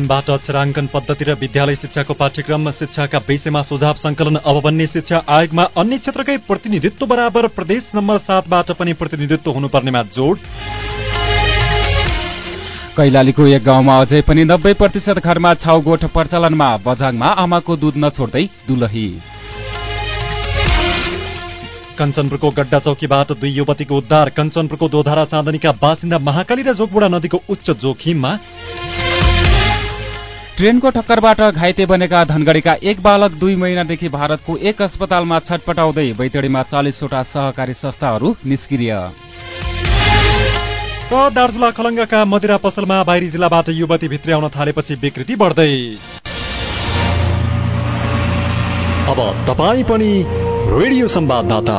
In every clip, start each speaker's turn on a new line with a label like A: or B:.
A: सुदूरपश्चिमबाट अक्षराङ्कन पद्धति र विद्यालय शिक्षाको पाठ्यक्रम शिक्षाका विषयमा सुझाव संकलन अब बन्ने शिक्षा आयोगमा अन्य क्षेत्रकै प्रतिनिधित्व बराबर प्रदेश नम्बर सातबाट पनि प्रतिनिधित्व हुनुपर्नेमा जोड।
B: कैलालीको एक गाउँमा अझै पनि नब्बे प्रतिशत घरमा छाउगोठ प्रचलनमा बझाङमा आमाको दुध नछोड्दै दुलही।
A: कञ्चनपुरको गड्डा चौकीबाट दुई युवतीको उद्धार कञ्चनपुरको दोधारा चाँदनीका बासिन्दा महाकाली र जोगबुडा नदीको उच्च जोखिममा।
B: ट्रेनको ठक्करबाट घाइते बनेका धनगढ़ीका एक बालक दुई महिनादेखि भारतको एक अस्पतालमा छटपटाउँदै बैतडीमा चालिसवटा सहकारी संस्थाहरू निष्क्रिय।
A: र दार्चुला खलङ्गाका मदिरा पसलमा बाहिरी जिल्लाबाट युवती भित्री आउन थालेपछि विकृति बढ्दै। अब तपाईँ पनि रेडियो संवाददाता।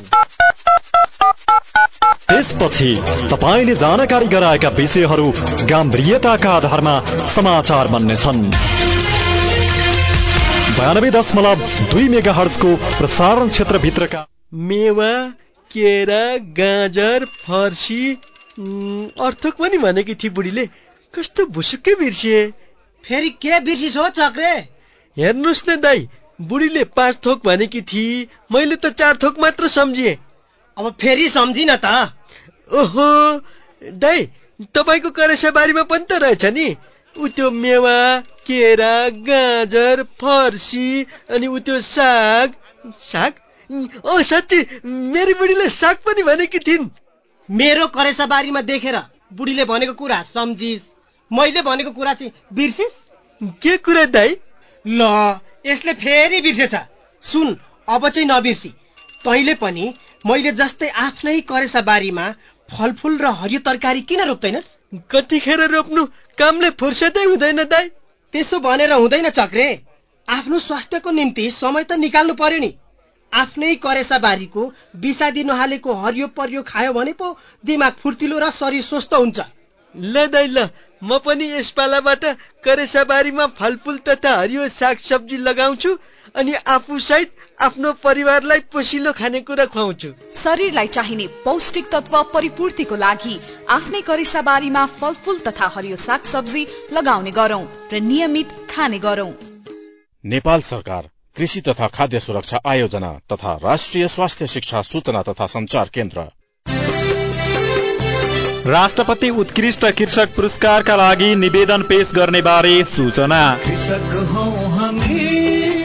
A: त्यसपछि तपाईँले जानकारी गराएका विषयहरू गम्भीरताका आधारमा समाचार बन्नेछन्। बयानब्बे दशमलव दुई मेगा हर्सको प्रसारण क्षेत्रभित्रका
C: मेवा केरा गाजर फर्सी अर्थक पनि भनेकी थिए बुढीले। कस्तो भुसुक्कै बिर्सिए?
D: फेरि के बिर्सिस हो चक्रे?
C: हेर्नुहोस् न दाई बुढीले पाँच थोक भनेकी थिए मैले त चार थोक मात्र सम्झिएँ।
D: अब फेरि सम्झिन त।
C: ओहो दाई तपाईँको करेसाबारीमा पनि त रहेछ नि। उ त्यो मेवा केरा गाजर फर्सी अनि उ त्यो साग। साग? ओ साँच्ची मेरी बुढीले साग पनि भनेकी थिइन्।
D: मेरो करेसाबारीमा देखेर बुढीले भनेको कुरा सम्झिस। मैले भनेको कुरा चाहिँ बिर्सिस?
C: के कुरा दाई
D: ल यसले फेरि बिर्सेछ। सुन अब चाहिँ नबिर्सी। तैँले पनि मैले जस्तै आफ्नै करेसा बारीमा फलफुल र हरियो तरकारी किन रोप्दैनस्?
C: कतिखेर रोप्नु कामले फुर्सदै हुँदैन दाई।
D: त्यसो भनेर हुँदैन चक्रे। आफ्नो स्वास्थ्यको निम्ति समय त निकाल्नु पर्यो नि। आफ्नै करेसा बारीको बिसादी नहालेको हरियो परियो खायो भने पो दिमाग फुर्तिलो र शरीर स्वस्थ हुन्छ।
C: ल दाइ ल। म पनि यस पालाबाट करेसाबारीमा फलफुल तथा हरियो साग सब्जी लगाउँछु अनि आफू सहित आफ्नो परिवारलाई पोसिलो खानेकुरा खुवाउँछु।
E: शरीरलाई चाहिने पौष्टिक तत्व परिपूर्तिको लागि आफ्नै करेसाबारीमा फलफुल तथा हरियो साग सब्जी लगाउने गरौं र नियमित खाने गरौं।
F: नेपाल सरकार कृषि तथा खाद्य सुरक्षा आयोजना तथा राष्ट्रिय स्वास्थ्य शिक्षा सूचना तथा संचार केन्द्र।
A: राष्ट्रपति उत्कृष्ट कृषक पुरस्कारका लागि निवेदन पेश गर्ने बारे सूचना।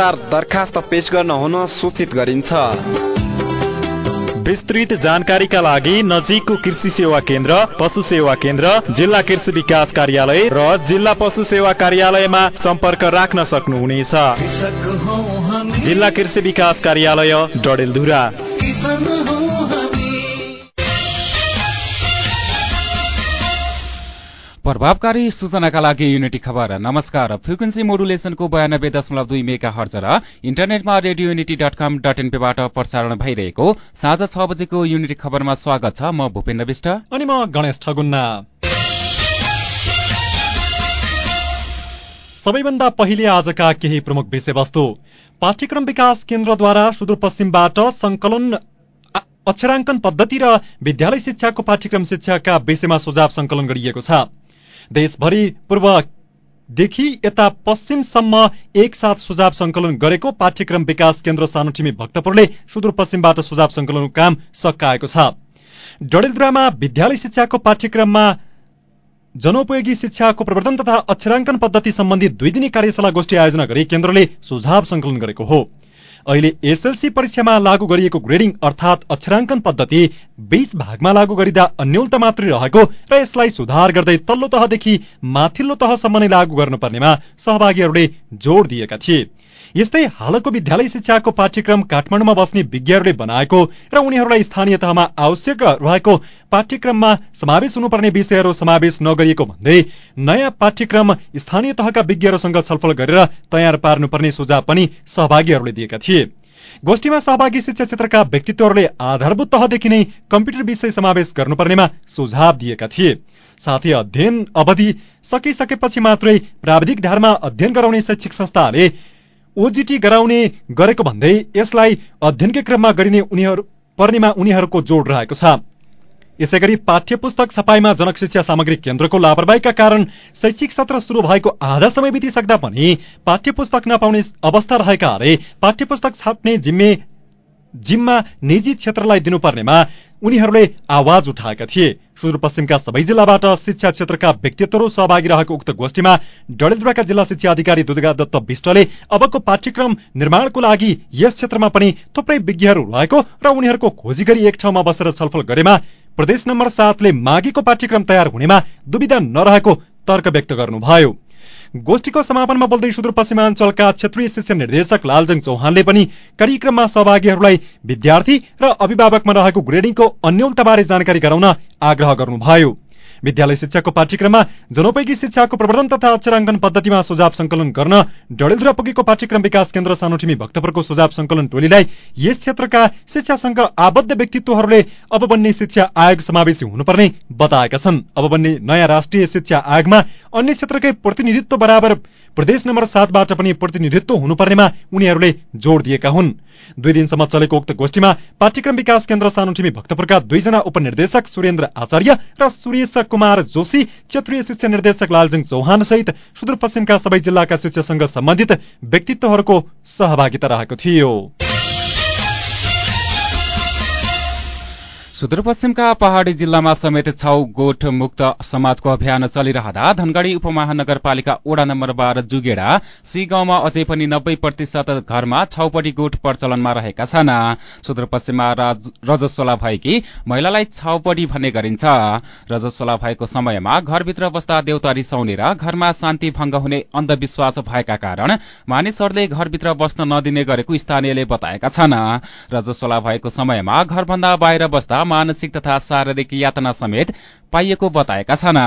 G: दरखास्त पेश गर्न हुन सूचित गरिन्छ।
A: विस्तृत जानकारीका लागि नजिकको कृषि सेवा केन्द्र पशु सेवा केन्द्र जिल्ला कृषि विकास कार्यालय र जिल्ला पशु सेवा कार्यालयमा सम्पर्क राख्न सक्नुहुनेछ। जिल्ला कृषि विकास कार्यालय डडेलधुरा।
B: प्रभावकारी सूचनाका लागि युनिटी खबर। नमस्कार। फ्रिक्वेन्सी मोडुलेसनको बयानब्बे दशमलव दुई मेगा हर्ज र इन्टरनेटमा radio unity dot com dot एनपीबाट प्रसारण भइरहेको साँझ छ बजेको युनिटी खबरमा स्वागत छ। म भूपेन्द्र विष्ट।
A: अनि म गणेश ठगुन्ना। सबैभन्दा पहिले आजका केही प्रमुख विषयवस्तु। पाठ्यक्रम विकास केन्द्रद्वारा सुदूरपश्चिमबाट संकलन अक्षराङ्कन पद्धति र विद्यालय शिक्षाको पाठ्यक्रम शिक्षाका विषयमा सुझाव संकलन गरिएको छ। देशभरि पूर्वदेखि यता पश्चिमसम्म एकसाथ सुझाव संकलन गरेको पाठ्यक्रम विकास केन्द्र सानोटिमी भक्तपुरले सुदूरपश्चिमबाट सुझाव संकलनको काम सकाएको छ। डडेलधुरामा विद्यालय शिक्षाको पाठ्यक्रममा जनोपयोगी शिक्षाको प्रवर्तन तथा अक्षराङ्कन पद्धति सम्बन्धी दुई दिने कार्यशाला गोष्ठी आयोजना गरी केन्द्रले सुझाव संकलन गरेको हो। अहिले एसएलसी परीक्षामा लागू गरिएको ग्रेडिङ अर्थात अक्षराङ्कन पद्धति बीस भागमा लागू गरिँदा अन्यलता मात्रै रहेको र यसलाई सुधार गर्दै तल्लो तहदेखि माथिल्लो तहसम्म नै लागू गर्नुपर्नेमा सहभागीहरूले जोड़ दिएका थिए। यस्तै हालको विद्यालय शिक्षाको पाठ्यक्रम काठमाडौँमा बस्ने विज्ञहरूले बनाएको र उनीहरूलाई स्थानीय तहमा आवश्यक रहेको पाठ्यक्रममा समावेश हुनुपर्ने विषयहरू समावेश नगरिएको भन्दै नयाँ पाठ्यक्रम स्थानीय तहका विज्ञहरूसँग छलफल गरेर तयार पार्नुपर्ने सुझाव पनि सहभागीहरूले दिएका थिए। गोष्ठीमा सहभागी शिक्षा क्षेत्रका व्यक्तित्वहरूले आधारभूत तहदेखि नै कम्प्युटर विषय समावेश गर्नुपर्नेमा सुझाव दिएका थिए। साथै अध्ययन अवधि सकिसकेपछि मात्रै प्राविधिक धारमा अध्ययन गराउने शैक्षिक संस्थाहरूले ओजिटी गराउने गरेको भन्दै यसलाई अध्ययनकै क्रममा गरिने पर्नेमा उनीहरूको जोड रहेको छ। यसै गरी पाठ्य पुस्तक छपाईमा जनक शिक्षा सामग्री केन्द्रको लापरवाहीका कारण शैक्षिक सत्र शुरू भएको आधा समय बितिसक्दा पनि पाठ्य पुस्तक नपाउने अवस्था रहेकाले पाठ्य पुस्तक छाप्ने जिम्मा निजी क्षेत्रलाई दिनुपर्नेमा उनीहरूले आवाज उठाएका थिए। सुदूरपश्चिमका सबै जिल्लाबाट शिक्षा क्षेत्रका व्यक्तित्वहरू सहभागी रहेको उक्त गोष्ठीमा डडेलधुराका जिल्ला शिक्षा अधिकारी दुर्गा दत्त विष्टले अबको पाठ्यक्रम निर्माणको लागि यस क्षेत्रमा पनि थुप्रै विज्ञहरू रहेको र उनीहरूको खोजी गरी एक ठाउँमा बसेर छलफल गरेमा प्रदेश नम्बर सातले मागिको पाठ्यक्रम तयार हुनेमा दुविधा नरहेको तर्क व्यक्त गर्नुभयो। गोष्ठीको समापनमा बोल्दै सुदूरपश्चिमाञ्चलका क्षेत्रीय शिक्षा निर्देशक लालजङ चौहानले पनि कार्यक्रममा सहभागीहरूलाई विद्यार्थी र अभिभावकमा रहेको ग्रेडिङको अन्यलताबारे जानकारी गराउन आग्रह गर्नुभयो। विद्यालय शिक्षाको पाठ्यक्रममा जनोपयोगी शिक्षाको प्रवर्धन तथा अक्षराङ्कन पद्धतिमा सुझाव संकलन गर्न डडेलधुरा पुगेको पाठ्यक्रम विकास केन्द्र सानोठिमी भक्तपुरको सुझाव संकलन टोलीलाई यस क्षेत्रका शिक्षासँग आबद्ध व्यक्तित्वहरूले अब बन्ने शिक्षा आयोग समावेशी हुनुपर्ने बताएका छन्। अब बन्ने नयाँ राष्ट्रिय शिक्षा आयोगमा अन्य क्षेत्रकै प्रतिनिधित्व बराबर प्रदेश नम्बर सातबाट पनि प्रतिनिधित्व हुनुपर्नेमा उनीहरूले जोड़ दिएका हुन्। दुई दिनसम्म चलेको उक्त गोष्ठीमा पाठ्यक्रम विकास केन्द्र सानुठिमी भक्तपुरका दुईजना उपनिर्देशक सुरेन्द्र आचार्य र सुरेश कुमार जोशी क्षेत्रीय शिक्षा निर्देशक लालजिङ चौहान सहित सुदूरपश्चिमका सबै जिल्लाका शिक्षासँग सम्बन्धित व्यक्तित्वहरूको सहभागिता रहेको थियो।
B: सुदूरपश्चिमका पहाड़ी जिल्लामा समेत छाउ गोठ मुक्त समाजको अभियान चलिरहँदा धनगढ़ी उपमहानगरपालिका ओडा नम्बर बाह्र जुगेडा सी गाउँमा अझै पनि नब्बे प्रतिशत घरमा छाउपटी गोठ प्रचलनमा रहेका छन्। सुदूरपश्चिममा रजस्वला भएकी महिलालाई छाउपटी भन्ने गरिन्छ। रजस्वला भएको समयमा घरभित्र बस्दा देउता रिसाउने र घरमा शान्ति भंग हुने अन्धविश्वास भएका कारण मानिसहरूले घरभित्र बस्न नदिने गरेको स्थानीयले बताएका छन्। रजस्वला भएको समयमा घरभन्दा बाहिर बस्दा मानसिक तथा शारीरिक यातना समेत पाइएको बताएका छन्।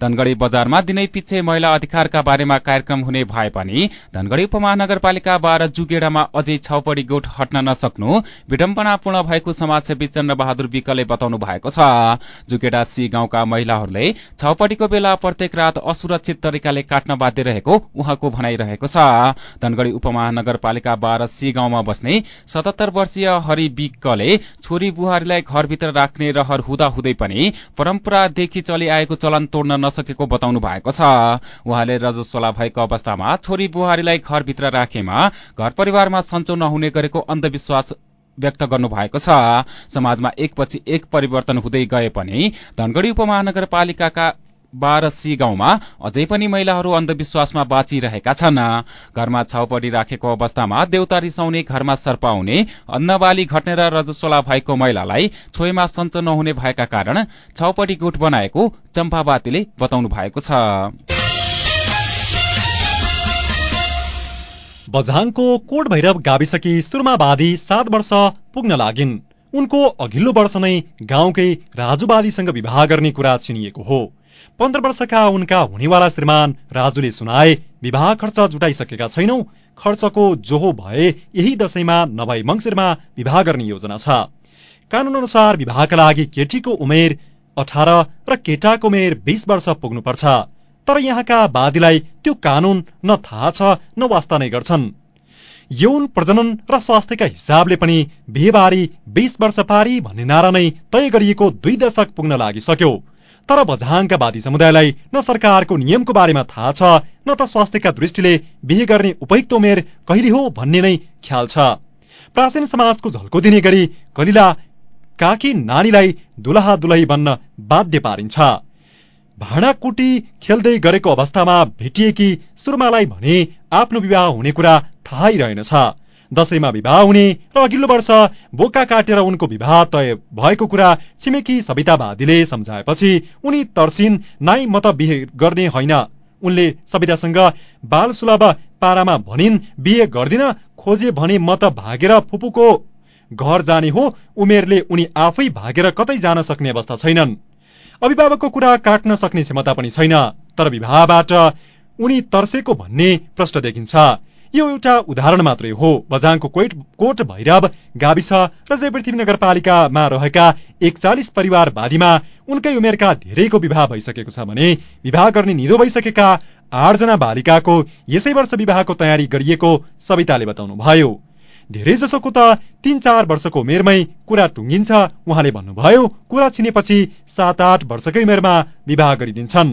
B: धनगढ़ी बजारमा दिनै पछि महिला अधिकारका बारेमा कार्यक्रम हुने भए पनि धनगढ़ी उपमहानगरपालिका बाह्र जुगेडामा अझै छाउपडी गोठ हट्न नसक्नु विडम्बनापूर्ण भएको समाजसेवी चन्द्र बहादुर विकले बताउनु भएको छ। जुगेडा सी गाउँका महिलाहरूले छाउपडीको बेला प्रत्येक रात असुरक्षित तरिकाले काट्न बाध्य रहेको उहाँको भनाइरहेको छ। धनगढ़ी उपमहानगरपालिका बाह्र सी गाउँमा बस्ने सतहत्तर वर्षीय हरि विकले छोरी बुहारीलाई घरभित्र राख्ने रहर हुँदाहुँदै पनि परम्परा देखि चलिआएको चलन तोड्न नसकेको बताउनु भएको छ। उहाँले रजस्वला भएको अवस्थामा छोरी बुहारीलाई घरभित्र राखेमा घर परिवारमा सन्चो नहुने गरेको अन्धविश्वास व्यक्त गर्नु भएको छ। समाजमा एकपछि एक परिवर्तन हुँदै गए पनि धनगढ़ी उपमहानगरपालिकाका बाह्र सी गाउँमा अझै पनि महिलाहरू अन्धविश्वासमा बाँचिरहेका छन्। घरमा छाउपडी राखेको अवस्थामा देउता रिसाउने घरमा सर्पाउने अन्नबाली घट्ने र रजस्वला भएको महिलालाई छोएमा सञ्चो नहुने भएका कारण छाउपडी गुट बनाएको चम्पावातीले बताउनु भएको छ।
A: बझाङको कोट भैरव गाविसकी सुरमावादी सात वर्ष पुग्न लागिन्। उनको अघिल्लो वर्ष नै गाउँकै राजुवादीसँग विवाह गर्ने कुरा चिनिएको हो। पन्ध्र वर्षका उनका हुनेवाला श्रीमान राजुले सुनाए विवाह खर्च जुटाइसकेका छैनौ खर्चको जोहो भए यही दशैंमा नभई मङ्सिरमा विवाह गर्ने योजना छ। कानून अनुसार विवाहका लागि केटीको उमेर अठार र केटाको उमेर बीस वर्ष पुग्नुपर्छ। तर यहाँका वादीलाई त्यो कानून न थाहा छ न वास्ता नै गर्छन्। यौन प्रजनन र स्वास्थ्यका हिसाबले पनि बिहेबारी बीस वर्ष पारी भन्ने नारा नै तय गरिएको दुई दशक पुग्न लागिसक्यो। तर बझाङका वादी समुदायलाई न सरकारको नियमको बारेमा थाहा छ न त स्वास्थ्यका दृष्टिले बिहे गर्ने उपयुक्त उमेर कहिले हो भन्ने नै ख्याल छ। प्राचीन समाजको झल्को दिने गरी कलिला काकी नानीलाई दुलहा दुलही बन्न बाध्य पारिन्छ। भाँडाकुटी खेल्दै गरेको अवस्थामा भेटिएकी सुरमालाई भने आफ्नो विवाह हुने कुरा थाहै रहेनछ। दशैंमा विवाह हुने र अघिल्लो वर्ष बोका काटेर उनको विवाह तय भएको कुरा छिमेकी सवितावादीले सम्झाएपछि उनी तर्सिन नाइ म त बिहे गर्ने होइन। उनले सवितासँग बाल सुलभ पारामा भनिन् बिहे गर्दिन खोजे भने म त भागेर फुपूको घर जाने हो। उमेरले उनी आफै भागेर कतै जान सक्ने अवस्था छैनन्। अभिभावकको कुरा काट्न सक्ने क्षमता पनि छैन। तर विवाहबाट उनी तर्सेको भन्ने प्रश्न देखिन्छ। यो एउटा उदाहरण मात्रै हो। बझाङको कोट कोट भैरव गाविस र जयपृथ्वी नगरपालिकामा रहेका एकचालिस परिवारवादीमा उनकै उमेरका धेरैको विवाह भइसकेको छ भने विवाह गर्ने निधो भइसकेका आठजना बालिकाको यसै वर्ष विवाहको तयारी गरिएको सविताले बताउनुभयो। धेरै जसोको त तीन चार वर्षको उमेरमै कुरा टुङ्गिन्छ उहाँले भन्नुभयो कुरा छिनेपछि सात आठ वर्षकै उमेरमा विवाह गरिदिन्छन्।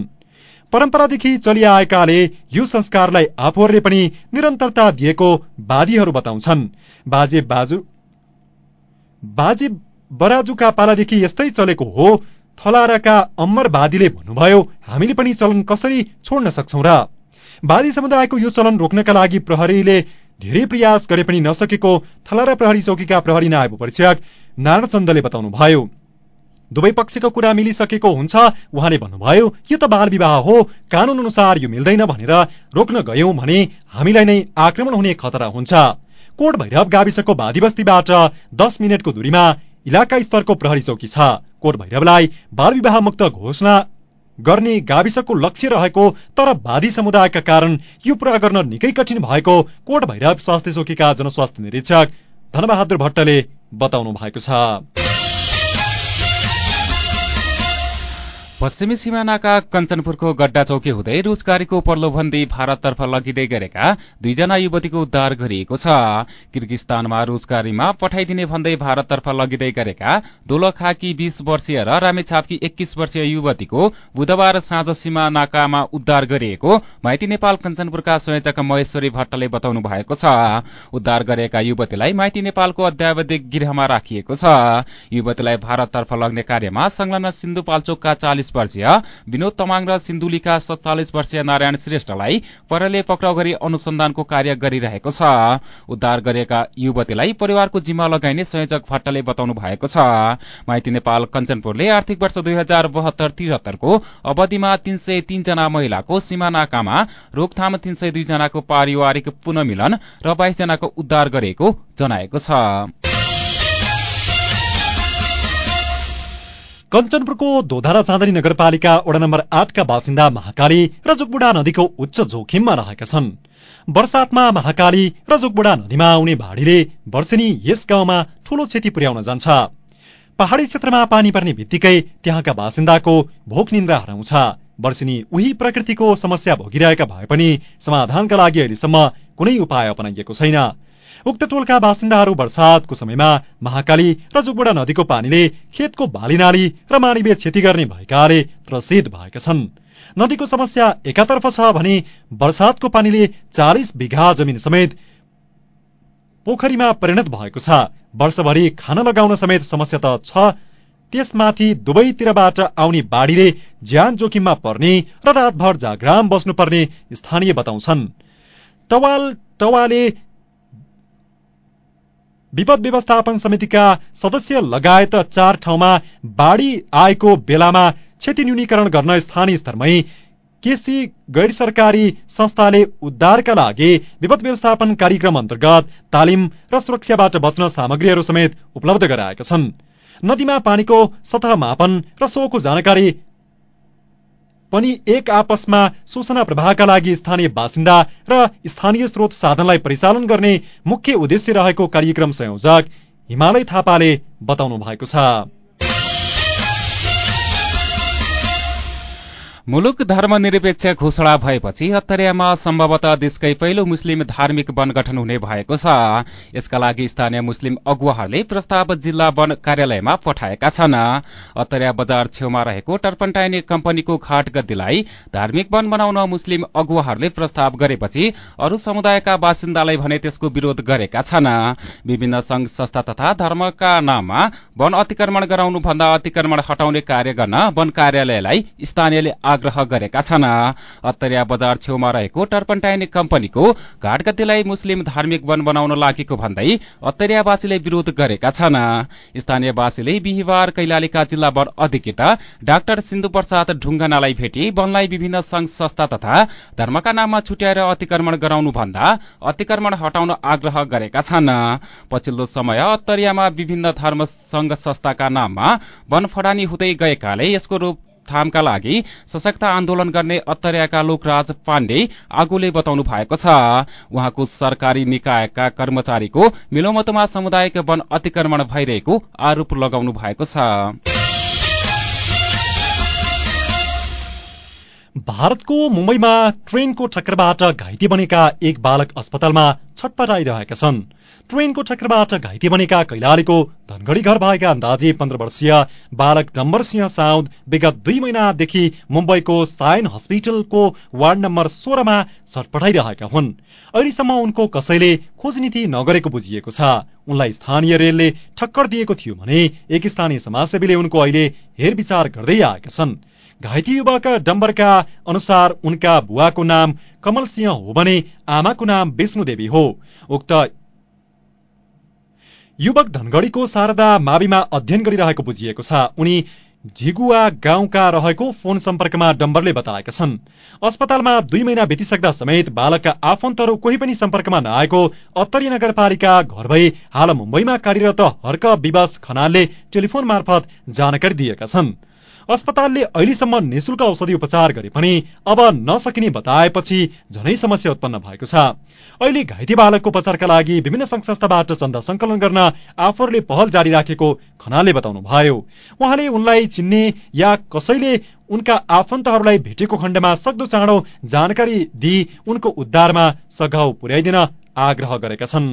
A: परम्परादेखि चलिआएकाले यो संस्कारलाई आफूहरूले पनि निरन्तरता दिएको वादीहरू बताउँछन्। बाजे बाजु बाजे बराजुका पालादेखि यस्तै चलेको हो थलाराका अम्मरवादीले भन्नुभयो हामीले पनि चलन कसरी छोड्न सक्छौ र? वादी समुदायको यो चलन रोक्नका लागि प्रहरीले धेरै प्रयास गरे पनि नसकेको थलारा प्रहरी चौकीका प्रहरी नायब परीक्षक नारायण चन्दले बताउनुभयो। दुवै पक्षको कुरा मिलिसकेको हुन्छ। उहाँले भन्नुभयो यो त बाल विवाह हो। कानून अनुसार यो मिल्दैन भनेर रोक्न गयौं भने हामीलाई नै आक्रमण हुने खतरा हुन्छ। कोट भैरव गाविसको बादी बस्तीबाट दस मिनटको दूरीमा इलाका स्तरको प्रहरी चौकी छ। कोट भैरवलाई बाल विवाह मुक्त घोषणा गर्ने गाविसको लक्ष्य रहेको तर वादी समुदायका कारण यो पूरा गर्न निकै कठिन भएको कोट भैरव स्वास्थ्य चौकीका जनस्वास्थ्य निरीक्षक धनबहादुर भट्टले बताउनु भएको छ।
B: पश्चिमी सिमानाका कञ्चनपुरको गड्डा चौकी हुँदै रोजगारीको प्रलोभन दिई भारततर्फ लगिँदै गरेका दुईजना युवतीको उद्धार गरिएको छ। किर्गिस्तानमा रोजगारीमा पठाइदिने भन्दै भारततर्फ लगिँदै गरेका दोलखाकी बीस वर्षीय र रामेछापकी एक्कीस वर्षीय युवतीको बुधबार साँझ सीमा नाकामा उद्धार गरिएको माइती नेपाल कञ्चनपुरका संयोजक महेश्वरी भट्टले बताउनु भएको छ। उद्धार गरेका युवतीलाई माइती नेपालको अध्यावधिक गृहमा राखिएको छ। युवतीलाई भारततर्फ लग्ने कार्यमा संलग्न सिन्धुपाल्चोकका चालिस वर्षीय विनोद तमाङ र सिन्धुलीका सत्तालिस वर्षीय नारायण श्रेष्ठलाई परले पक्राउ गरी अनुसन्धानको कार्य गरिरहेको छ। उद्धार गरेका युवतीलाई परिवारको जिम्मा लगाइने संयोजक भट्टले बताउनु भएको छ। माइती नेपाल कञ्चनपुरले आर्थिक वर्ष दुई हजार बहत्तर त्रिहत्तरको अवधिमा तीन सय तीनजना महिलाको सीमा नाकामा रोकथाम तीन सय दुईजनाको पारिवारिक पुनमिलन र बाइस जनाको उद्धार गरेको जनाएको छ।
A: कञ्चनपुरको धोधारा चाँदनी नगरपालिका वडा नम्बर आठका बासिन्दा महाकाली र जोगबुढा नदीको उच्च जोखिममा रहेका छन्। वर्षातमा महाकाली र जोगबुढा नदीमा आउने भाडीले वर्षेनी यस गाउँमा ठूलो क्षति पुर्याउन जान्छ। पहाड़ी क्षेत्रमा पानी पर्ने बित्तिकै त्यहाँका बासिन्दाको भोक निन्द्रा हराउँछ। वर्षिनी उही प्रकृतिको समस्या भोगिरहेका भए पनि समाधानका लागि अहिलेसम्म कुनै उपाय अपनाइएको छैन। उक्त टोलका बासिन्दाहरू वर्षातको समयमा महाकाली र जुगबुडा नदीको पानीले खेतको बालीनाली र मानिवे क्षति गर्ने भएकाले त्रसित भएका छन्। नदीको समस्या एकातर्फ छ भने वर्षातको पानीले चालिस बिघा जमिन समेत पोखरीमा परिणत भएको छ। वर्षभरि खान लगाउन समेत समस्या त छ। त्यसमाथि दुवैतिरबाट आउने बाढीले ज्यान जोखिममा पर्ने र रातभर जाग्राम बस्नुपर्ने स्थानीय बताउँछन्। टवाल टवाले विपद व्यवस्थापन समितिका सदस्य लगायत चार ठाउँमा बाढी आएको बेलामा क्षति न्यूनीकरण गर्न स्थानीय स्तरमै केसी गैर सरकारी संस्थाले उद्धारका लागि विपद व्यवस्थापन कार्यक्रम अन्तर्गत तालिम र सुरक्षाबाट बच्न सामग्रीहरू समेत उपलब्ध गराएका छन्। नदीमा पानीको सतह मापन र सोको जानकारी पनि एक आपसमा सूचना प्रवाहका लागि स्थानीय बासिन्दा र स्थानीय स्रोत साधनलाई परिचालन गर्ने मुख्य उद्देश्य रहेको कार्यक्रम संयोजक हिमालय थापाले बताउनु भएको छ।
B: मुलुक धर्मनिरपेक्ष घोषणा भएपछि अत्तरियामा सम्भवतः देशकै पहिलो मुस्लिम धार्मिक वन गठन हुने भएको छ। यसका लागि स्थानीय मुस्लिम अगुवाहरूले प्रस्ताव जिल्ला वन कार्यालयमा पठाएका छन्। अत्तरिया बजार छेउमा रहेको टर्पन्टाइने कम्पनीको घाट गद्दीलाई धार्मिक वन बनाउन मुस्लिम अगुवाहरूले प्रस्ताव गरेपछि अरू समुदायका बासिन्दालाई भने त्यसको विरोध गरेका छन्। विभिन्न संघ संस्था तथा धर्मका नाममा वन अतिक्रमण गराउनु भन्दा अतिक्रमण हटाउने कार्य गर्न वन कार्यालयलाई स्थानीयले आग्रह गरेका छन्। अत्तरिया बजार छेउमा रहेको टर्पन्टाइन कम्पनीको घाटगतिलाई मुस्लिम धार्मिक वन बनाउन लागेको भन्दै अत्तरियावासीले विरोध गरेका छन्। स्थानीयवासीले बिहिबार कैलालीका जिल्ला वन अधिकृता डाक्टर सिन्धु प्रसाद ढुङ्गानालाई भेटी वनलाई विभिन्न संघ संस्था तथा धर्मका नाममा छुट्याएर अतिक्रमण गराउनु भन्दा अतिक्रमण हटाउन आग्रह गरेका छन्। पछिल्लो समय अत्तरियामा विभिन्न धर्म संघ संस्थाका नाममा वन फडानी हुँदै गएकाले यसको रूप थामका लागि सशक्त आन्दोलन गर्ने अत्तरियाका लोकराज पाण्डे आगोले बताउनु भएको छ। उहाँको सरकारी निकायका कर्मचारीको मिलोमतोमा सामुदायिक वन अतिक्रमण भइरहेको आरोप लगाउनु भएको छ।
A: भारतको मुम्बईमा ट्रेनको ठक्करबाट घाइते बनेका एक बालक अस्पतालमा छटपटाइरहेका छन्। ट्रेनको ठक्करबाट घाइते बनेका कैलालीको धनगढ़ी घर भएका अन्दाजी पन्ध्र वर्षीय बालक डम्बर सिंह साउद विगत दुई महिनादेखि मुम्बईको सायन हस्पिटलको वार्ड नम्बर सोह्रमा छटपटाइरहेका हुन्। अहिलेसम्म उनको कसैले खोजनीति नगरेको बुझिएको छ। उनलाई स्थानीय रेलले ठक्कर दिएको थियो भने एक स्थानीय समाजसेवीले उनको अहिले हेरविचार गर्दै आएका छन्। घाइते युवक डम्बरका अनुसार उनका बुवाको नाम कमल सिंह हो भने आमाको नाम विष्णु देवी हो। उक्त युवक धनगढ़ीको शारदा माविमा अध्ययन गरिरहेको बुझिएको छ। उनी झिगुवा गाउँका रहेको फोन सम्पर्कमा डम्बरले बताएका छन्। अस्पतालमा दुई महिना बितिसक्दा समेत बालकका आफन्तहरू कोही पनि सम्पर्कमा नआएको अत्तरी नगरपालिका घर भई हाल मुम्बईमा कार्यरत हर्क विवास खनालले टेलिफोन मार्फत जानकारी दिएका छन्। अस्पतालले अहिलेसम्म निशुल्क औषधि उपचार गरे पनि अब नसकिने बताएपछि झनै समस्या उत्पन्न भएको छ। अहिले घाइते बालकको उपचारका लागि विभिन्न संघ संस्थाबाट चन्दा संकलन गर्न आफूहरूले पहल जारी राखेको खनालले बताउनु भयो उहाँले उनलाई चिन्ने या कसैले उनका आफन्तहरूलाई भेटेको खण्डमा सक्दो चाँडो जानकारी दिई उनको उद्धारमा सघाउ पुर्याइदिन आग्रह गरेका छन्।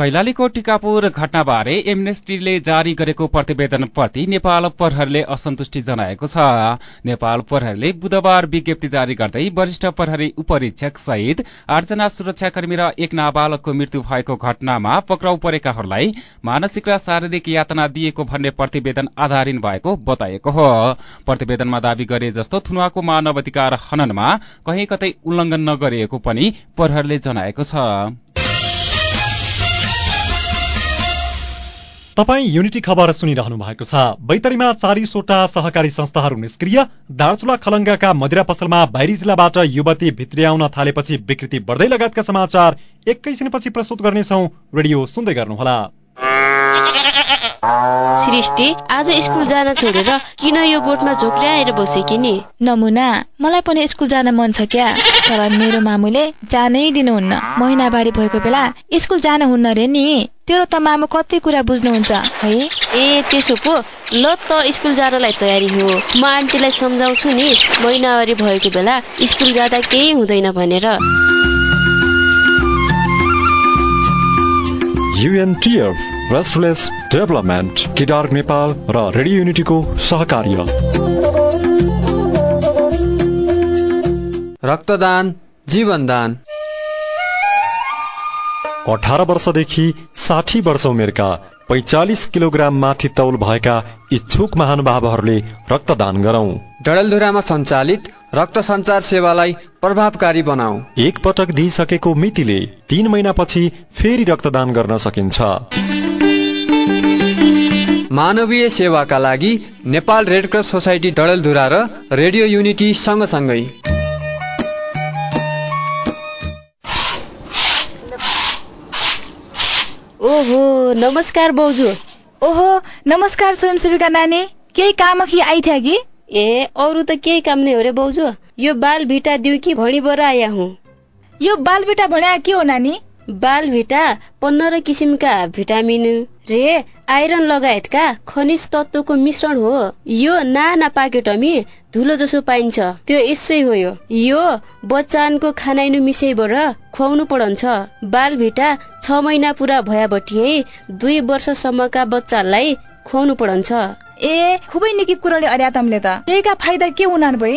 B: कैलालीको टिकापुर घटनाबारे एमनेस्टीले जारी गरेको प्रतिवेदनप्रति नेपाल प्रहरीले असन्तुष्टि जनाएको छ। नेपाल प्रहरीले बुधबार विज्ञप्ति जारी गर्दै वरिष्ठ प्रहरी उपरीक्षक सहित आठजना सुरक्षाकर्मी र एक नाबालकको मृत्यु भएको घटनामा पक्राउ परेकाहरूलाई मानसिक र शारीरिक यातना दिएको भन्ने प्रतिवेदन आधारित भएको बताएको हो। प्रतिवेदनमा दावी गरे जस्तो थुनुवाको मानव अधिकार हननमा कहीँ कतै उल्लंघन नगरिएको पनि प्रहरीले जनाएको छ।
A: तपाईँ युनिटी खबर सुनिरहनु भएको छ। बैतडीमा चालिसवटा सहकारी संस्थाहरू निष्क्रिय। दार्चुला खलङ्गाका मदिरा पसलमा बाहिरी जिल्लाबाट युवती भित्रियाउन थालेपछि विकृति बढ्दै लगायतका समाचार एकैछिनपछि प्रस्तुत गर्नेछौ। रेडियो सुन्दै गर्नुहोला।
H: सृष्टि आज स्कुल जान छोडेर किन यो गोठमा झोक्ल्याएर बसेकी नि?
I: नमुना मलाई पनि स्कुल जान मन छ क्या। तर मेरो मामुले जानै दिनुहुन्न। महिनावारी भएको बेला स्कुल जान हुन्न रे नि। तेरो त मामु कति कुरा बुझ्नुहुन्छ है?
H: ए त्यसो पो। ल त स्कुल जानलाई तयारी हो। म आन्टीलाई सम्झाउँछु नि। महिनावारी भएको बेला स्कुल जाँदा केही हुँदैन भनेर।
F: U N T F restless development किडार Nepal र रेडियो युनिटीको सहकार्य
G: रक्तदान जीवनदान
F: अठार वर्षदेखि साठी वर्ष उमेरका पैचालिस किलोग्राम माथि तौल भएका इच्छुक महानुभावहरूले रक्तदान गरौं।
G: डडेलधुरामा सञ्चालित रक्त सञ्चार सेवालाई प्रभावकारी बनाऊ।
F: एक पटक दिइसकेको मितिले तीन महिनापछि फेरि रक्तदान गर्न सकिन्छ।
G: मानवीय सेवाका लागि नेपाल रेडक्रस सोसाइटी डडेलधुरा र रेडियो युनिटी सँगसँगै।
H: ओहो नमस्कार बाउजू
I: ओहो नमस्कार स्वयंसेविका नानी। केही काम कि आइथ्या कि?
H: ए अरू त केही काम नै हो रे बाउजू यो बाल भिटा दिउ कि भणी बर आया हुँ?
I: यो बाल भिटा भन्या के हो नानी?
H: बाल भिटा पन्ध्र किसिमका भिटामिन रे आइरन लगायतका खनिज तत्वको मिश्रण हो। यो नाना पाकेटमी धुलो जसो पाइन्छ। त्यो यसै हो यो। यो बच्चानको खानाइनु मिसैबाट खुवाउनु पढन्छ। बाल भिटा छ महिना पुरा भएबटी दुई वर्षसम्मका बच्चालाई खुवाउनु पढन्छ।
I: ए खुबै निकै कुराले अर्या तमले त। त्यहीका फाइदा के हुनान् भए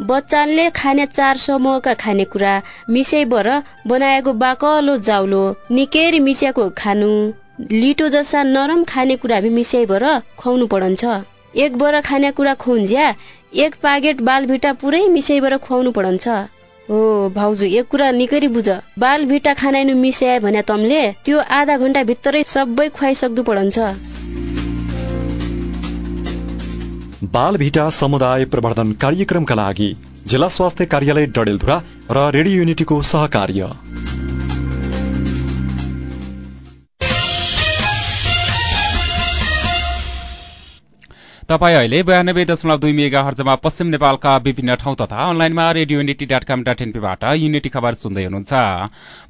H: बच्चाले खाने चार समूहका खानेकुरा मिसाइबर बनाएको बाकलो जाउलो निकेरी मिच्याको खानु। लिटो जस्ता नरम खानेकुरा मिसाइबर खुवाउनु पडन्छ। एक बर खानेकुरा खुन्ज्या एक पाकेट बालभिटा पुरै मिसाइबर खुवाउनु पडन्छ। हो भाउजू एक कुरा निकै बुझ। बाल भिटा खानाइनु मिसाए भने तमले त्यो आधा घन्टा भित्रै सबै खुवाइसक्दु पडन्छ।
F: बाल भिटा समुदाय प्रवर्धन कार्यक्रमका लागि जिल्ला स्वास्थ्य कार्यालय डडेलधुरा र रेडियो युनिटीको सहकार्य।
B: तपाईँ अहिले बयानब्बे दशमलव दुई मेगा हर्जमा पश्चिम नेपालका विभिन्न ठाउँ तथा अनलाइनमा radio unity dot com dot एनपीबाट unity खबर सुन्दै हुनुहुन्छ।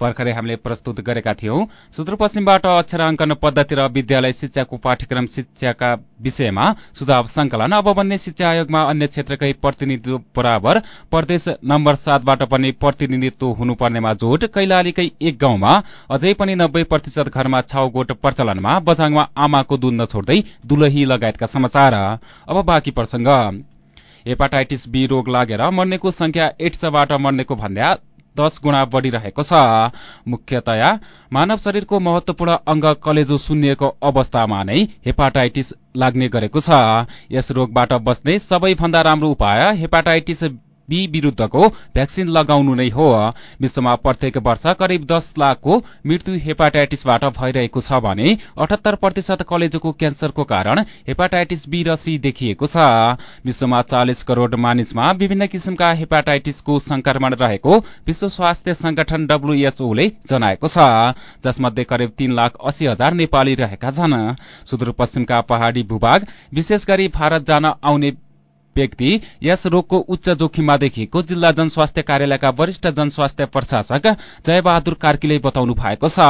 B: भर्खरै हामीले प्रस्तुत गरेका थियौं सुदूरपश्चिमबाट अक्षराङ्कन पद्धति र विद्यालय शिक्षाको पाठ्यक्रम शिक्षाका विषयमा सुझाव संकलन। अब बन्ने शिक्षा आयोगमा अन्य क्षेत्रकै प्रतिनिधित्व बराबर प्रदेश नम्बर सातबाट पनि प्रतिनिधित्व हुनुपर्नेमा जोड। कैलालीकै एक गाउँमा अझै पनि नब्बे प्रतिशत घरमा छाउगोट प्रचलनमा बझाङमा आमाको दुध नछोड्दै दुलही लगायतका समाचार। अब बाँकी प्रसंग हेपाटाइटिस बी रोग लागेर मर्नेको संख्या एड्सबाट मर्नेको भन्दा दश गुणा बढ़िरहेको छ। मुख्यतया मानव शरीरको महत्वपूर्ण अंग कलेजो सुन्निएको अवस्थामा नै हेपाटाइटिस लाग्ने गरेको छ। यस रोगबाट बच्ने सबैभन्दा राम्रो उपाय हेपाटाइटिस बी विरूद्धको भ्याक्सिन लगाउनु नै हो। विश्वमा प्रत्येक वर्ष करिब दस लाखको मृत्यु हेपाटाइटिसबाट भइरहेको छ भने अठहत्तर प्रतिशत कलेजोको क्यान्सरको कारण हेपाटाइटिस बी र सी देखिएको छ। विश्वमा चालिस करोड़ मानिसमा विभिन्न किसिमका हेपाटाइटिसको संक्रमण रहेको विश्व स्वास्थ्य संगठन डब्ल्यूएचओले जनाएको छ। जसमध्ये करिब तीन लाख अस्सी हजार नेपाली रहेका छन्। सुदूरपश्चिमका पहाड़ी भूभाग विशेष गरी भारत जान आउने व्यक्ति यस रोगको उच्च जोखिममा देखिएको जिल्ला जनस्वास्थ्य कार्यालयका वरिष्ठ जनस्वास्थ्य प्रशासक जयबहादुर कार्कीले बताउनु भएको छ।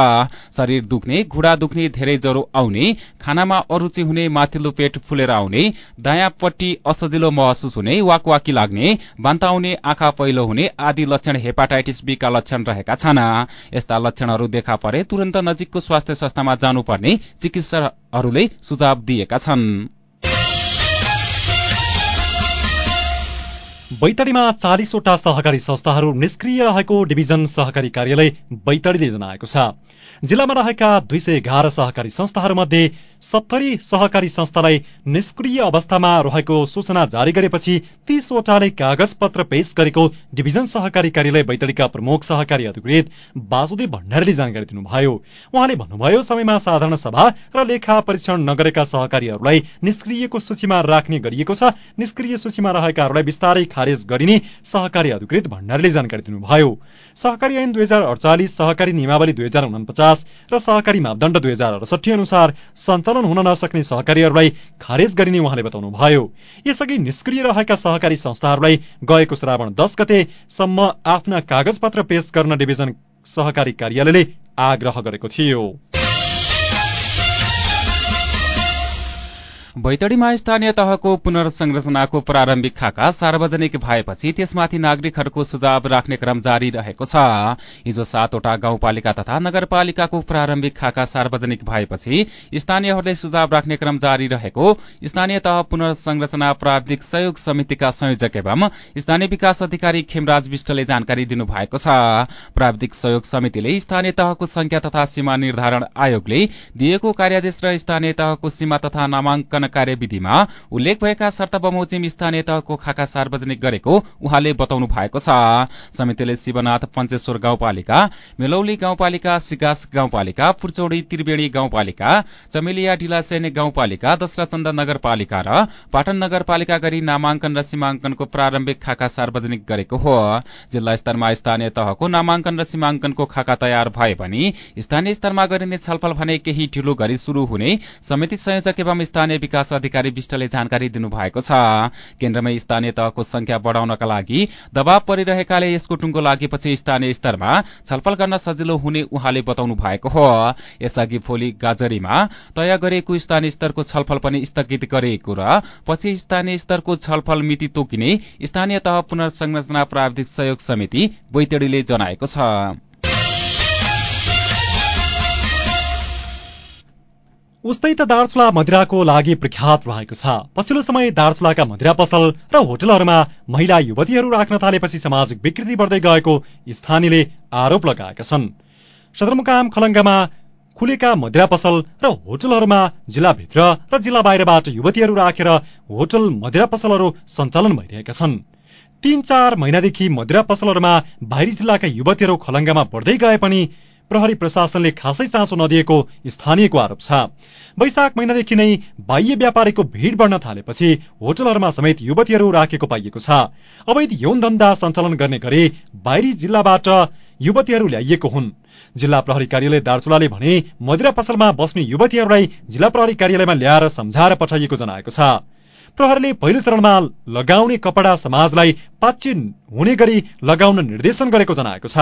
B: शरीर दुख्ने घुँडा दुख्ने धेरै ज्वरो आउने खानामा अरूचि हुने माथिल्लो पेट फुलेर आउने दायाँपट्टि असजिलो महसुस हुने वाकवाकी लाग्ने बान्ता आउने आँखा पहिलो हुने आदि लक्षण हेपाटाइटिस बी का लक्षण रहेका छन्। यस्ता लक्षणहरू देखा परे तुरन्त नजिकको स्वास्थ्य संस्थामा जानुपर्ने चिकित्सकहरूले सुझाव दिएका छन्।
A: बैतडीमा चालिसवटा सहकारी संस्थाहरू निष्क्रिय रहेको डिभिजन सहकारी कार्यालय बैतडीले जनाएको छ। जिल्लामा रहेका दुई सय एघार सहकारी संस्थाहरूमध्ये सत्तरी सहकारी संस्थालाई निष्क्रिय अवस्थामा रहेको सूचना जारी गरेपछि तीसवटाले कागज पत्र पेश गरेको डिभिजन सहकारी कार्यालय बैतडीका प्रमुख सहकारी अधिकृत वासुदेव भण्डारीले जानकारी दिनुभयो। उहाँले भन्नुभयो समयमा साधारण सभा र लेखा परीक्षण नगरेका सहकारीहरूलाई निष्क्रियको सूचीमा राख्ने गरिएको छ। निष्क्रिय सूचीमा रहेकाहरूलाई विस्तारै खारेज गरिने सहकारी अधिकृत भण्डारीले जानकारी दिनुभयो। सहकारी ऐन दुई सहकारी नियमावली दुई र सहकारी मापदण्ड दुई हजार अडसठी अनुसार सञ्चालन हुन नसक्ने सहकारीहरूलाई खारेज गरिने उहाँले बताउनुभयो। यसअघि निष्क्रिय रहेका सहकारी संस्थाहरूलाई गएको श्रावण दस गतेसम्म आफ्ना कागज पत्र पेश गर्न डिभिजन सहकारी कार्यालयले आग्रह गरेको थियो।
B: बैतडीमा स्थानीय तहको पुनर्संरचनाको प्रारम्भिक खाका सार्वजनिक भएपछि त्यसमाथि नागरिकहरूको सुझाव राख्ने क्रम जारी रहेको छ। हिजो सातवटा गाउँपालिका तथा नगरपालिकाको प्रारम्भिक खाका सार्वजनिक भएपछि स्थानीयहरूले सुझाव राख्ने क्रम जारी रहेको स्थानीय तह पुनर्संरचना प्राविधिक सहयोग समितिका संयोजक एवं स्थानीय विकास अधिकारी खेमराज विष्टले जानकारी दिनुभएको छ। प्राविधिक सहयोग समितिले स्थानीय तहको संख्या तथा सीमा निर्धारण आयोगले दिएको कार्यादेश र स्थानीय तहको सीमा तथा नामाङ्कन कार्यविधिमा उल्लेख भएका शर्त बमोजिम स्थानीय तहको खाका सार्वजनिक गरेको उहाँले बताउनु भएको छ। समितिले शिवनाथ पञ्चेश्वर गाउँपालिका मेलौली गाउँपालिका सिगास गाउँपालिका पुर्चौडी त्रिवेणी गाउँपालिका चमेलिया ढिलासेन गाउँपालिका दशरथचन्द नगरपालिका र पाटन नगरपालिका गरी नामाङ्कन र सीमाङ्कनको प्रारम्भिक खाका सार्वजनिक गरेको हो। जिल्ला स्तरमा स्थानीय तहको नामाङ्कन र सीमाङ्कनको खाका तयार भए पनि स्थानीय स्तरमा गरिने छलफल भने केही ढिलो गरी शुरू हुने समिति संयोजक एवं स्थानीय अधिकारी विष्टले जानकारी दिनुभएको छ। केन्द्रमै स्थानीय तहको संख्या बढ़ाउनका लागि दबाव परिरहेकाले यसको टुङ्गो लागेपछि स्थानीय स्तरमा छलफल गर्न सजिलो हुने उहाँले बताउनु भएको हो। यसअघि भोलि गाजरीमा तय गरिएको स्थानीय स्तरको छलफल पनि स्थगित गरिएको र पछि स्थानीय स्तरको छलफल मिति तोकिने स्थानीय तह पुनर्संरचना प्राविधिक सहयोग समिति बैतडीले जनाएको छ।
A: उस्तै त दार्चुला मदिराको लागि प्रख्यात रहेको छ। पछिल्लो समय दार्चुलाका मदिरा पसल र होटलहरूमा महिला युवतीहरू राख्न थालेपछि सामाजिक विकृति बढ्दै गएको स्थानीयले आरोप लगाएका छन्। सदरमुकाम खलङ्गामा खुलेका मदिरा पसल र होटलहरूमा जिल्लाभित्र र जिल्ला बाहिरबाट युवतीहरू राखेर होटल मदिरा पसलहरू सञ्चालन भइरहेका छन्। तीन चार महिनादेखि मदिरा पसलहरूमा बाहिरी जिल्लाका युवतीहरू खलङ्गामा बढ्दै गए पनि प्रहरी प्रशासनले खासै चासो नदिएको स्थानीयको आरोप छ। वैशाख महिनादेखि नै बाह्य व्यापारीको भीड़ बढ्न थालेपछि होटलहरूमा समेत युवतीहरू राखेको पाइएको छ। अवैध यौन धन्दा सञ्चालन गर्ने गरी बाहिरी जिल्लाबाट युवतीहरू ल्याइएको हुन्। जिल्ला प्रहरी कार्यालय दार्चुलाले भने मदिरा पसलमा बस्ने युवतीहरूलाई जिल्ला प्रहरी कार्यालयमा ल्याएर सम्झाएर पठाइएको जनाएको छ। प्रहरीले पहिलो चरणमा लगाउने कपडा समाजलाई पाच्य हुने गरी लगाउन निर्देशन गरेको जनाएको छ।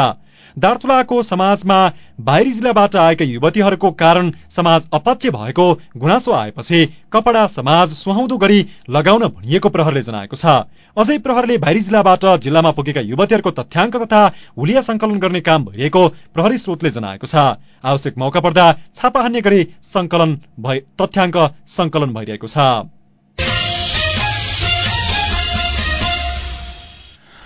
A: दार्चुलाको समाजमा बाहिरी जिल्लाबाट आएका युवतीहरूको कारण समाज अपाच्य भएको गुनासो आएपछि कपडा समाज सुहाउँदो गरी लगाउन भनिएको प्रहरले जनाएको छ। अझै प्रहरले बाहिरी जिल्लाबाट जिल्लामा पुगेका युवतीहरूको तथ्याङ्क तथा हुलिया संकलन गर्ने काम भइरहेको प्रहरी स्रोतले जनाएको छ। आवश्यक मौका पर्दा छापा हान्ने गरी संकलन तथ्याङ्क संकलन भइरहेको छ।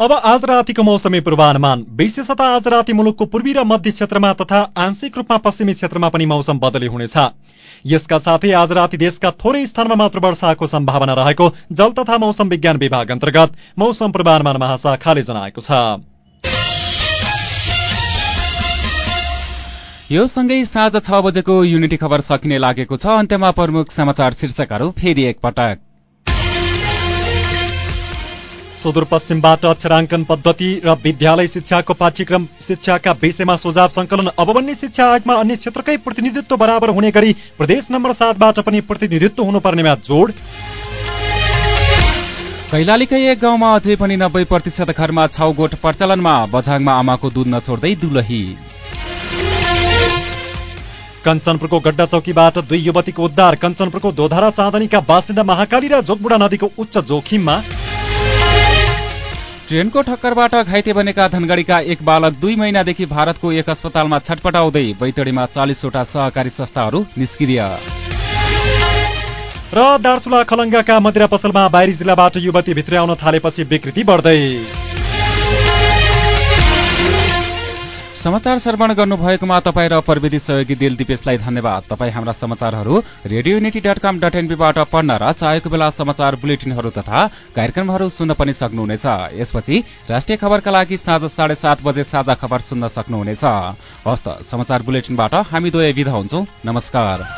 A: अब आज रातिको मौसमी पूर्वानुमान। विशेषतः आज राति मुलुकको पूर्वी र मध्य क्षेत्रमा तथा आंशिक रूपमा पश्चिमी क्षेत्रमा पनि मौसम बदली हुनेछ। यसका साथै आज राति देशका थोरै स्थानमा मात्र वर्षाको सम्भावना रहेको जल तथा मौसम विज्ञान विभाग अन्तर्गत मौसम पूर्वानुमान महाशाखाले जनाएको छ।
B: यो सँगै साँझ छ बजेको युनिटी खबर सकिने लागेको छ। अन्त्यमा प्रमुख समाचार शीर्षकहरू फेरि एकपटक।
A: सुदूरपश्चिमबाट अक्षराङ्कन पद्धति र विद्यालय शिक्षाको पाठ्यक्रम शिक्षाका विषयमा सुझाव संकलन अब बन्ने शिक्षा आयोगमा अन्य क्षेत्रकै प्रतिनिधित्व बराबर हुने गरी प्रदेश नम्बर सातबाट पनि प्रतिनिधित्व हुनुपर्नेमा जोड।
B: कैलालीकै एक गाउँमा अझै पनि नब्बे प्रतिशत घरमा छाउगोठ प्रचलनमा बझाङमा आमाको दुध नछोड्दै दुलही।
A: कञ्चनपुरको गड्डा चौकीबाट दुई युवतीको उद्धार कञ्चनपुरको दोधारा चाँदनीका बासिन्दा महाकाली र जोगबुडा नदीको उच्च जोखिममा।
B: ट्रेनको ठक्करबाट घाइते बनेका धनगढ़ीका एक बालक दुई महिनादेखि भारतको एक अस्पतालमा छटपटाउँदै बैतडीमा चालिसवटा सहकारी संस्थाहरू निष्क्रिय।
A: र दार्चुला खलङ्गाका मदिरा पसलमा बाहिरी जिल्लाबाट युवती भित्र आउन थालेपछि विकृति बढ्दै।
B: समाचार श्रवण गर्नुभएकोमा तपाईँ र प्रविधि सहयोगी दिल दिपेशलाई धन्यवाद। तपाईँ हाम्रा समाचारहरू radio unity dot com dot एनपीबाट पढ्न र चाहेको बेला समाचार बुलेटिनहरू तथा कार्यक्रमहरू सुन्न पनि सक्नुहुनेछ। यसपछि राष्ट्रिय खबरका लागि साँझ साढे सात बजे साझा खबर सुन्न सक्नुहुनेछ। हस्त समाचार बुलेटिनबाट हामी विधा नमस्कार।